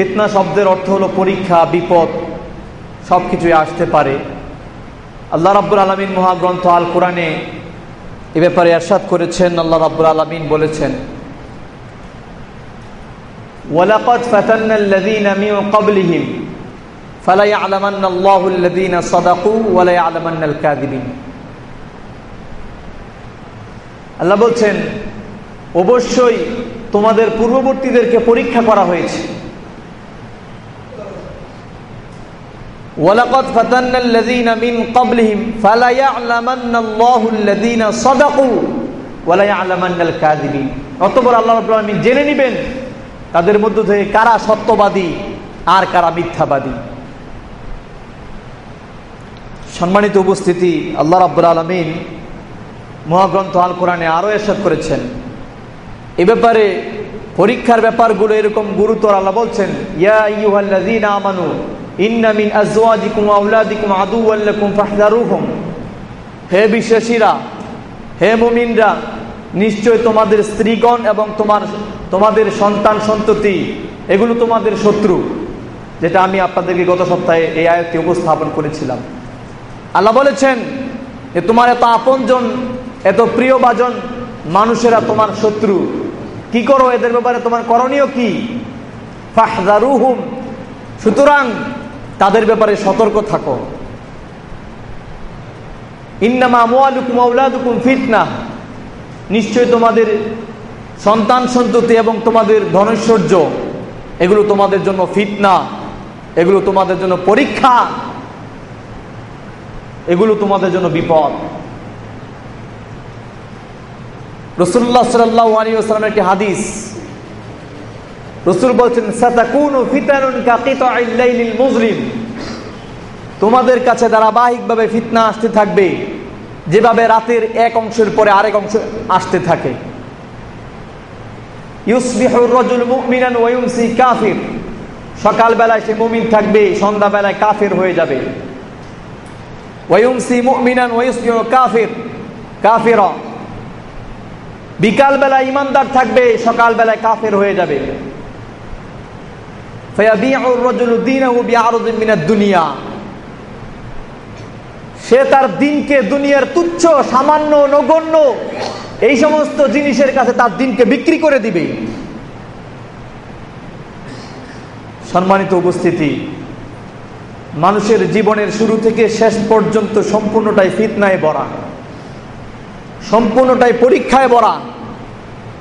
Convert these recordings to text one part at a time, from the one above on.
ফিতনা শব্দের অর্থ হলো পরীক্ষা, বিপদ সব কিছুই আসতে পারে। আল্লাহ রাব্বুল আলমিন মহাগ্রন্থ আল কোরআনে এ ব্যাপারে এরশাদ করেছেন। আল্লাহ রাব্বুল আলমিন বলেছেন, ওয়ালাকাদ ফাতান্না আল্লাযীনা মিন ক্বাবলিহিম, ফালা ইয়ালামান্না আল্লাহু আল্লাযীনা সাদাকু ওয়া লা ইয়ালামান্না আল কাযিবিন আল্লাহ বলছেন, অবশ্যই তোমাদের পূর্ববর্তীদেরকে পরীক্ষা করা হয়েছে। আল্লাযীনা মিন ক্বাবলিহিম ফালা ইয়ালামান্না আল্লাহু আল্লাযীনা সাদাকু ওয়া লা ইয়ালামান্না আল কাযিবিন। অতঃপর আল্লাহ রাব্বুল আলামিন জেনে নেবেন, তাদের মধ্য থেকে কারা সত্যবাদী আর কারা মিথ্যাবাদী। সম্মানিত উপস্থিতি, আল্লাহ রাব্বুল আলমিন মহাগ্রন্থ আল কোরআনে আরও এরশাদ করেছেন। এ ব্যাপারে পরীক্ষার ব্যাপারগুলো এরকম গুরুতর আল্লাহ বলছেন, ইয়া ইয়ুহাল্লাযীনা আমানু হে বিশ্বাসীরা, হে মুমিনরা, নিশ্চয় তোমাদের স্ত্রীগণ এবং তোমার, তোমাদের সন্তান সন্ততি, এগুলো তোমাদের শত্রু, যেটা আমি আপনাদেরকে গত সপ্তাহে এই আয়ত্তে উপস্থাপন করেছিলাম। আল্লাহ বলেছেন যে, তোমার এত আপনজন, এত প্রিয়ভাজন মানুষেরা তোমার শত্রু। কি করো? এদের ব্যাপারে তোমার করণীয় কি? ফাহজারুহুম সুতরাং তাদের ব্যাপারে সতর্ক থাকো। ইন্নামা ফিতনা। নিশ্চয় তোমাদের সন্তান সন্ততি এবং তোমাদের ধনৈশ্বর্য, এগুলো তোমাদের জন্য ফিতনা, এগুলো তোমাদের জন্য পরীক্ষা, এগুলো তোমাদের জন্য বিপদ। রসুল্লাহ সাল্লাহ আলী আসলামের একটি হাদিস রসুল বলছেন মুসলিম তোমাদের কাছে ধারাবাহিকভাবে ফিতনা আসতে থাকবে, যেভাবে রাতের এক অংশের পরে আরেক অংশ আসতে থাকে। কাফির। সকালবেলায় সে মুমিন থাকবে, সন্ধ্যাবেলায় কাফের হয়ে যাবে। ওয়ুমসি মুমিনান কাফির কাফির। বিকালবেলা ইমানদার থাকবে, সকালবেলায় কাফের হয়ে যাবে। দুনিয়া। সে তার দিনকে দুনিয়ার তুচ্ছ, সামান্য, নগণ্য, এই সমস্ত জিনিসের কাছে তার দিনকে বিক্রি করে দিবে। সম্মানিত উপস্থিতি, মানুষের জীবনের শুরু থেকে শেষ পর্যন্ত সম্পূর্ণটাই ফিতনায় ভরা। সম্পূর্ণটাই পরীক্ষায় ভরা।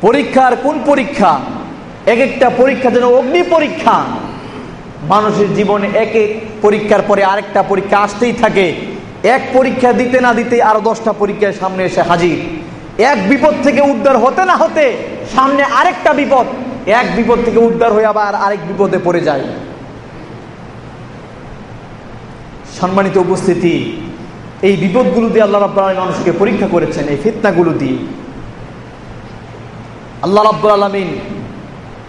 পরীক্ষার কোন পরীক্ষা? এক একটা পরীক্ষা যেন অগ্নি পরীক্ষা। মানুষের জীবনে এক এক পরীক্ষার পরে আরেকটা পরীক্ষা আসতেই থাকে। এক পরীক্ষা দিতে না দিতে আরও দশটা পরীক্ষার সামনে এসে হাজির। এক বিপদ থেকে উদ্ধার হতে না হতে সামনে আরেকটা বিপদ। এক বিপদ থেকে উদ্ধার হয়ে আবার আরেক বিপদে পড়ে যায়। সম্মানিত উপস্থিতি, এই বিপদগুলো দিয়ে আল্লাহ রাব্বুল আলমী মানুষকে পরীক্ষা করেছেন, এই ফিতনাগুলো দিয়ে। আল্লাহ রাব্বুল আলমিন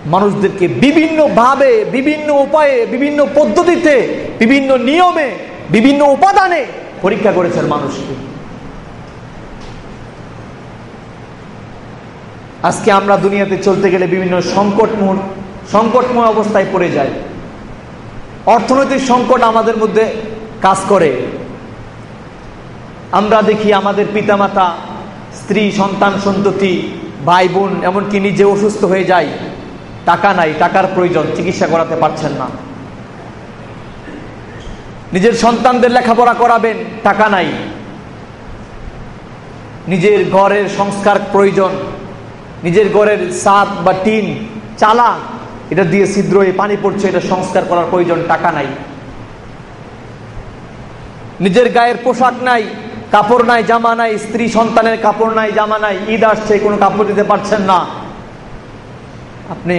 মানুষদেরকে বিভিন্ন ভাবে বিভিন্ন উপায়ে, বিভিন্ন পদ্ধতিতে, বিভিন্ন নিয়মে, বিভিন্ন উপাদানে পরীক্ষা করেছেন মানুষকে। আজকে আমরা দুনিয়াতে চলতে গেলে বিভিন্ন সংকটময় সংকটময় অবস্থায় পড়ে যাই। অর্থনৈতিক সংকট আমাদের মধ্যে কাজ করে। আমরা দেখি আমাদের পিতামাতা, স্ত্রী, সন্তান, সন্ততি, ভাই, বোন, এমনকি নিজে অসুস্থ হয়ে যায়। টাকা নাই, টাকার প্রয়োজন, চিকিৎসা করাতে পারছেন না। নিজের সন্তানদের লেখাপড়া করাবেন, টাকা নাই। নিজের ঘরের সংস্কার প্রয়োজন, নিজের ঘরের সাত বা টিন, চালা, এটা দিয়ে ছিদ্র হয়ে পানি পড়ছে, এটা সংস্কার করার প্রয়োজন, টাকা নাই। নিজের গায়ের পোশাক নাই, কাপড় নাই, জামা নাই, স্ত্রী সন্তানের কাপড় নাই, জামা নাই, ঈদ আসছে, কোনো কাপড় দিতে পারছেন না। আপনি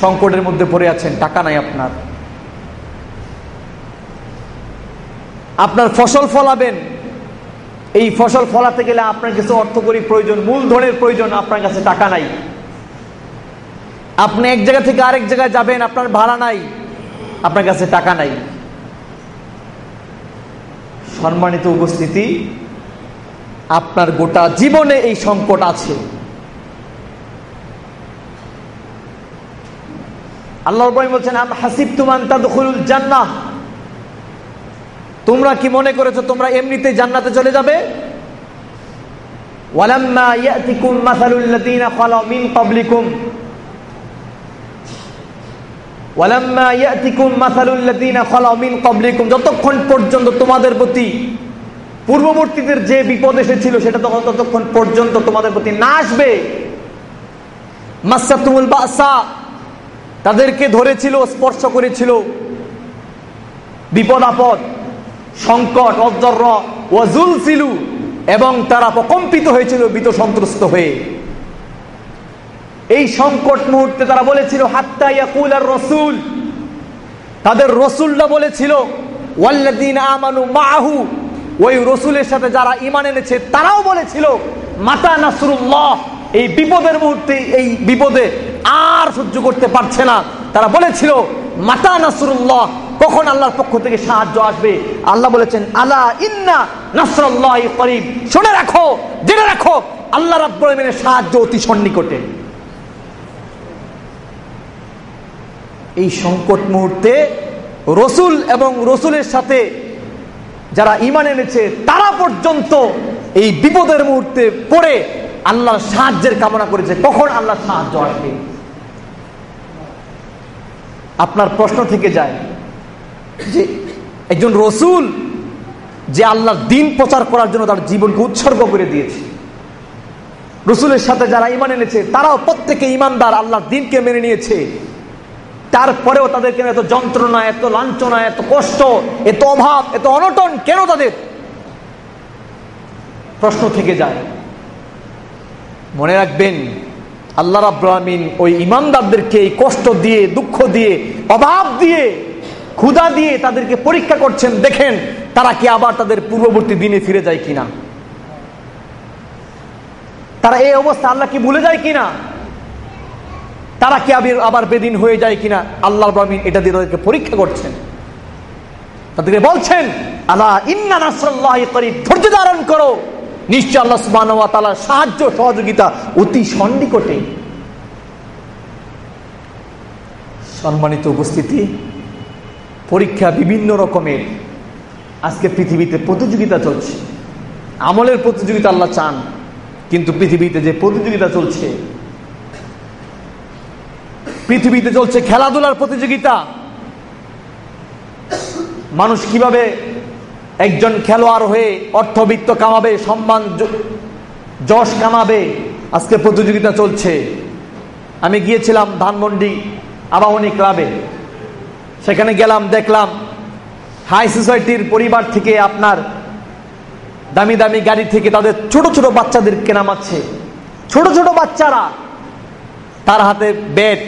সংকটের মধ্যে পড়ে আছেন, টাকা নাই আপনার। আপনার ফসল ফলাবেন। এই ফসল ফলাতে গেলে আপনার কিছু অর্থকরী প্রয়োজন, মূলধনের প্রয়োজন, আপনার কাছে টাকা নাই। আপনি এক জায়গা থেকে আরেক জায়গায় যাবেন, আপনার ভাড়া নাই, আপনার কাছে টাকা নাই। সম্মানিত উপস্থিতি, আপনার গোটা জীবনে এই সংকট আছে। আল্লাহ বলছেন, আম হাসিব তুমান তাদখুলুল জান্নাহ। তোমরা কি মনে করেছ, তোমরা এমনিতে জান্নাতে চলে যাবে? ওয়ালাম্মা ইয়াতিকুম মাসালুল লাযীনা খালাউ মিন ক্বাবলিকুম। ওয়ালাম্মা ইয়াতিকুম মাসালুল লাযীনা খালাউ মিন ক্বাবলিকুম। যতক্ষণ পর্যন্ত তোমাদের প্রতি পূর্ববর্তীদের যে বিপদ এসেছিল, সেটা তখন ততক্ষণ পর্যন্ত তোমাদের প্রতি না আসবে। মাসাতুমুল বাসা। তাদেরকে ধরেছিল, স্পর্শ করেছিল। বিপদ, আপদ, সংকট অজ্জর ওয়াজুল, সিলু, এবং তারা প্রকম্পিত হয়েছিল বিত সন্ত্রস্ত হয়ে। এই সংকট মুহূর্তে তারা বলেছিল, হাত্তা ইয়াকুল আর রসুল। তাদের রসুলরা বলেছিল ওয়াল্লাদিন আমানু মাহু ওই রসুলের সাথে যারা ইমান এনেছে, তারাও বলেছিল, মাতা নাসরুল্লাহ। এই বিপদের মুহূর্তে, এই বিপদে আর সহ্য করতে পারছে না। তারা বলেছিল, মাতা নাসরুল্লাহ, কখন আল্লাহর পক্ষ থেকে সাহায্য আসবে? আল্লাহ বলেছেন, আলা ইন্না নাসরুল্লাহ করিম শুনে রাখো, জেনে রাখো, আল্লাহ রাব্বুল সাহায্য অতি সন্নিকটে। এই সংকট মুহূর্তে রসুল এবং রসুলের সাথে যারা ইমান এনেছে, তারা পর্যন্ত এই বিপদের মুহূর্তে পড়ে আল্লাহর সাহায্যের কামনা করেছে। কখন আল্লাহর সাহায্য আসবে? আপনার প্রশ্ন থেকে যায় যে একজন রসুল যে আল্লাহর দিন প্রচার করার জন্য তার জীবনকে উৎসর্গ করে দিয়েছে। রসুলের সাথে যারা ইমান এনেছে, তারাও প্রত্যেকে ইমানদার আল্লাহর দিনকে মেনে নিয়েছে। তারপরেও তাদেরকে এত যন্ত্রণা, এত লাঞ্ছনা, এত কষ্ট, এত অভাব, এত অনটন কেন তাদের? প্রশ্ন থেকে যায় মনে রাখবেন, আল্লাহ রাব্রাহমিন ওই ইমানদারদেরকে এই কষ্ট দিয়ে, দুঃখ দিয়ে, অভাব দিয়ে, ক্ষুধা দিয়ে তাদেরকে পরীক্ষা করছেন। দেখেন, তারা কি আবার তাদের পূর্ববর্তী দিনে ফিরে যায় কিনা? তারা এই অবস্থা আল্লাহ কি ভুলে যায় কিনা? তারা কি আবার আবার বেদিন হয়ে যায় কিনা? আল্লাহ রহমিন এটা দিয়ে তাদেরকে পরীক্ষা করছেন। তাদেরকে বলছেন আল্লাহ ইন্না ধৈর্য ধারণ করো। নিশ্চয় আল্লাহ তাআলার সাহায্য সহযোগিতা অতি সন্নিকটে। সম্মানিত উপস্থিতি, পরীক্ষা বিভিন্ন রকমের। আজকে পৃথিবীতে প্রতিযোগিতা চলছে। আমলের প্রতিযোগিতা আল্লাহ চান, কিন্তু পৃথিবীতে যে প্রতিযোগিতা চলছে, পৃথিবীতে চলছে খেলাধুলার প্রতিযোগিতা। মানুষ কীভাবে একজন খেলোয়াড় হয়ে অর্থবিত্ত কামাবে, সম্মান যশ কামাবে। আজকে প্রতিযোগিতা চলছে। আমি গিয়েছিলাম ধানমন্ডি আবাহনী ক্লাবে। সেখানে গেলাম, দেখলাম হাই সোসাইটির পরিবার থেকে আপনার দামি দামি গাড়ি থেকে তাদের ছোট ছোট বাচ্চাদের কেনামাচ্ছে ছোট ছোট বাচ্চারা, তার হাতে ব্যাট,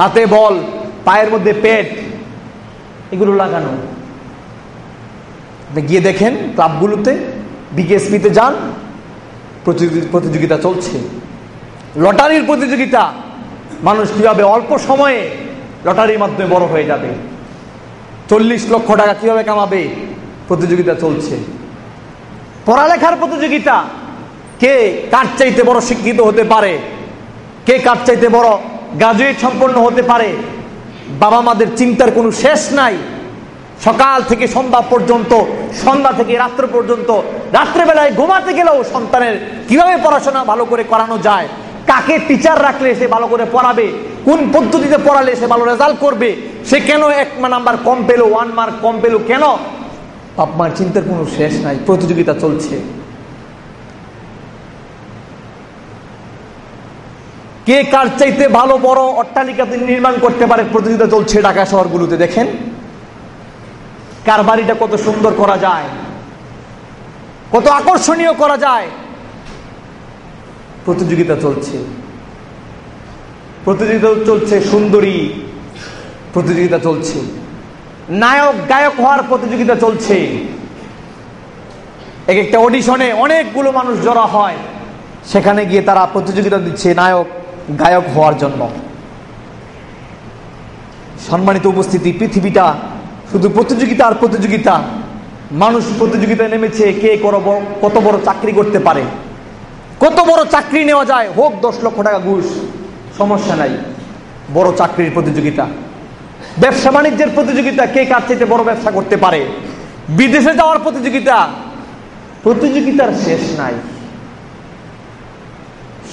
হাতে বল, পায়ের মধ্যে পেট, এগুলো লাগানো। গিয়ে দেখেন ক্লাবগুলোতে, বিকেএসপিতে যান প্রতিযোগিতা চলছে। লটারির প্রতিযোগিতা, মানুষ কীভাবে অল্প সময়ে লটারির মাধ্যমে বড় হয়ে যাবে? চল্লিশ লক্ষ টাকা কীভাবে কামাবে? প্রতিযোগিতা চলছে। পড়ালেখার প্রতিযোগিতা, কে কার চাইতে বড় শিক্ষিত হতে পারে? কে কার চাইতে বড় গ্রাজুয়েট সম্পন্ন হতে পারে? বাবা মাদের চিন্তার কোনো শেষ নাই। সকাল থেকে সন্ধ্যা পর্যন্ত, সন্ধ্যা থেকে রাত্র পর্যন্ত, রাত্রেবেলায় ঘুমাতে গেলেও সন্তানের কীভাবে পড়াশোনা ভালো করে করানো যায়, কাকে টিচার রাখলে সে ভালো করে পড়াবে, কোন পদ্ধতিতে পড়ালে সে ভালো রেজাল্ট করবে, সে কেন এক নাম্বার কম পেল ওয়ান মার্ক কম পেল, কেন? আপনার চিন্তার কোনো শেষ নাই, প্রতিযোগিতা চলছে। কে কার চাইতে ভালো বড় অট্টালিকা নির্মাণ করতে পারে, প্রতিযোগিতা চলছে ঢাকা শহরগুলোতে, দেখেন? কার বাড়িটা কত সুন্দর করা যায়, কত আকর্ষণীয় করা যায়। প্রতিযোগিতা চলছে। প্রতিযোগিতা চলছে সুন্দরী প্রতিযোগিতা চলছে। নায়ক, গায়ক হওয়ার প্রতিযোগিতা চলছে। এক একটা অডিশনে অনেকগুলো মানুষ জড়া হয়। সেখানে গিয়ে তারা প্রতিযোগিতা দিচ্ছে নায়ক, গায়ক হওয়ার জন্য। সম্মানিত উপস্থিতি, পৃথিবীটা শুধু প্রতিযোগিতা আর প্রতিযোগিতা। মানুষ প্রতিযোগিতায় নেমেছে, কে কত বড় চাকরি করতে পারে। কত বড় চাকরি নেওয়া যায়, হোক দশ লক্ষ টাকা ঘুষ, সমস্যা নাই। বড় চাকরির প্রতিযোগিতা। ব্যবসা বাণিজ্যের প্রতিযোগিতা, কে কার চাইতে বড় ব্যবসা করতে পারে। বিদেশে যাওয়ার প্রতিযোগিতা। প্রতিযোগিতার শেষ নাই।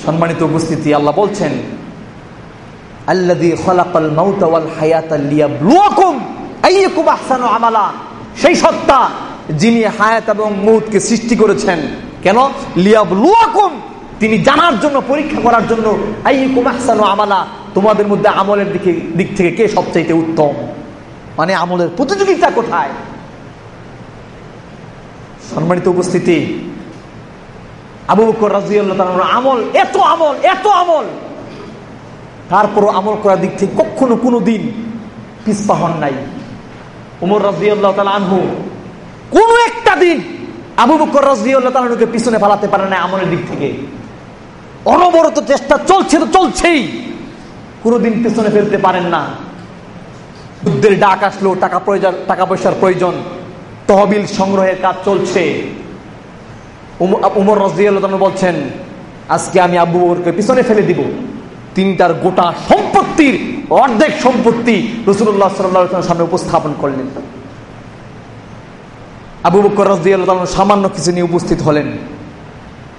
সম্মানিত উপস্থিতি, আল্লাহ বলছেন, আল্লাযী আমালা। সেই সত্তা যিনি হায়াত এবং মৌতকে সৃষ্টি করেছেন। কেন? লিয়াবলুয়াকুম। তিনি জানার জন্য, পরীক্ষা করার জন্য আমালা। তোমাদের মধ্যে আমলের দিকে, দিক থেকে কে সবচাইতে উত্তম? মানে আমলের প্রতিযোগিতা কোথায়? সম্মানিত উপস্থিতি, আবু বকর তাআলার আমল, এত আমল এত আমল। তারপরও আমল করার দিক থেকে কখনো কোনো দিন পিসপা হন নাই। উমর রাজিয়াল্লাহ তাআলা আনহু, কোনো একটা দিন আবু বকর রাজিয়াল্লাহ তাআলাকে পিছনে ফালাতে পারে না আমলের দিক থেকে। অনবরত চেষ্টা চলছে তো চলছেই, কোনোদিন পিছনে ফেলতে পারেন না। যুদ্ধের ডাক আসলো, টাকা প্রয়োজন, টাকা পয়সার প্রয়োজন, তহবিল সংগ্রহের কাজ চলছে। উম- উমর রাজিয়াল্লাহ তাআলা বলছেন, আজকে আমি আবু বকরকে পিছনে ফেলে দিব। তিনি তার গোটা সম্পত্তির অর্ধেক সম্পত্তি রসুল্লাহ সাল্লাহ সামনে উপস্থাপন করলেন। আবু বকর তাআলা সামান্য কিছু নিয়ে উপস্থিত হলেন।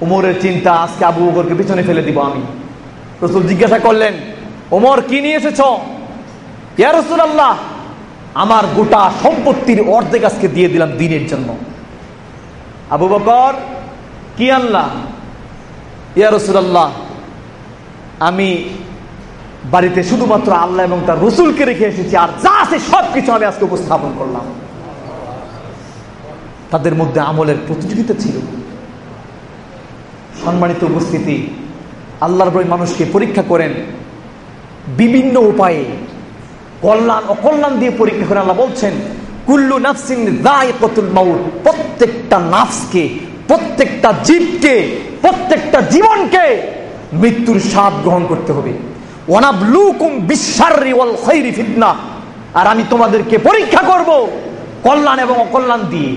উমরের চিন্তা আজকে আবু বকরকে পিছনে ফেলে দিব আমি। রসুল জিজ্ঞাসা করলেন, ওমর, কি নিয়ে এসেছ? ইয়া রসুলাল্লাহ, আমার গোটা সম্পত্তির অর্ধেক আজকে দিয়ে দিলাম দিনের জন্য। আবু বকর, কি আনলা? ইয়া রসুলাল্লাহ, আমি বাড়িতে শুধুমাত্র আল্লাহ এবং তার রসুলকে রেখে এসেছি, আর যা আছে সব কিছু আমি আজকে উপস্থাপন করলাম। তাদের মধ্যে আমলের প্রতিযোগিতা ছিল। সম্মানিত উপস্থিতি, আল্লাহর বই মানুষকে পরীক্ষা করেন। বিভিন্ন উপায়ে কল্যাণ, অকল্যাণ দিয়ে পরীক্ষা করে আল্লাহ বলছেন, কুল্লু নাফসিন মাউত প্রত্যেকটা নাফসকে, প্রত্যেকটা জীবকে, প্রত্যেকটা জীবনকে মৃত্যুর স্বাদ গ্রহণ করতে হবে। আর আমি তোমাদেরকে পরীক্ষা করব কল্যাণ এবং অকল্যাণ দিয়ে।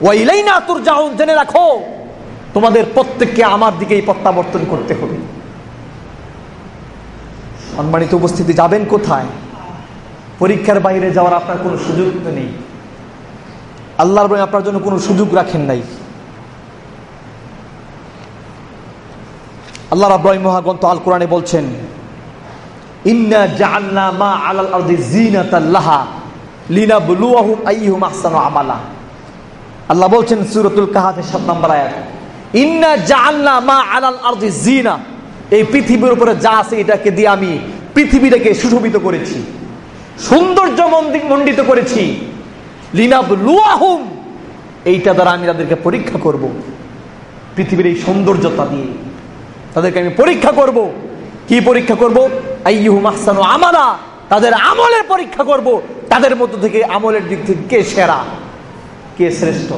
ওয়াইলাইনা যাও জেনে রাখো, তোমাদের প্রত্যেককে আমার দিকেই প্রত্যাবর্তন করতে হবে। সম্মানিত উপস্থিতি, যাবেন কোথায়? পরীক্ষার বাইরে যাওয়ার আপনার কোনো সুযোগ তো নেই। আল্লাহর আপনার জন্য কোনো সুযোগ রাখেন নাই। আল্লাহ রাব্বাই মহাগ্রন্থ আল কোরআনে বলছেন, ইন্না মা আল্লাহ বলছেন সূরাতুল কাহাফের 7 নম্বর আয়াত, ইন্না মা জিনা এই পৃথিবীর যা আছে এটাকে দিয়ে আমি পৃথিবীটাকে সুশোভিত করেছি, সৌন্দর্য মণ্ডিত করেছি। লিনাবলুয়াহুম, এইটা দ্বারা আমি তাদেরকে পরীক্ষা করব পৃথিবীর এই সৌন্দর্যতা দিয়ে। তাদেরকে আমি পরীক্ষা করব। কি পরীক্ষা করব? আইহু মাহসানু আমালা। তাদের আমলের পরীক্ষা করব। তাদের মধ্য থেকে আমলের দিক থেকে কে সেরা? কে শ্রেষ্ঠ?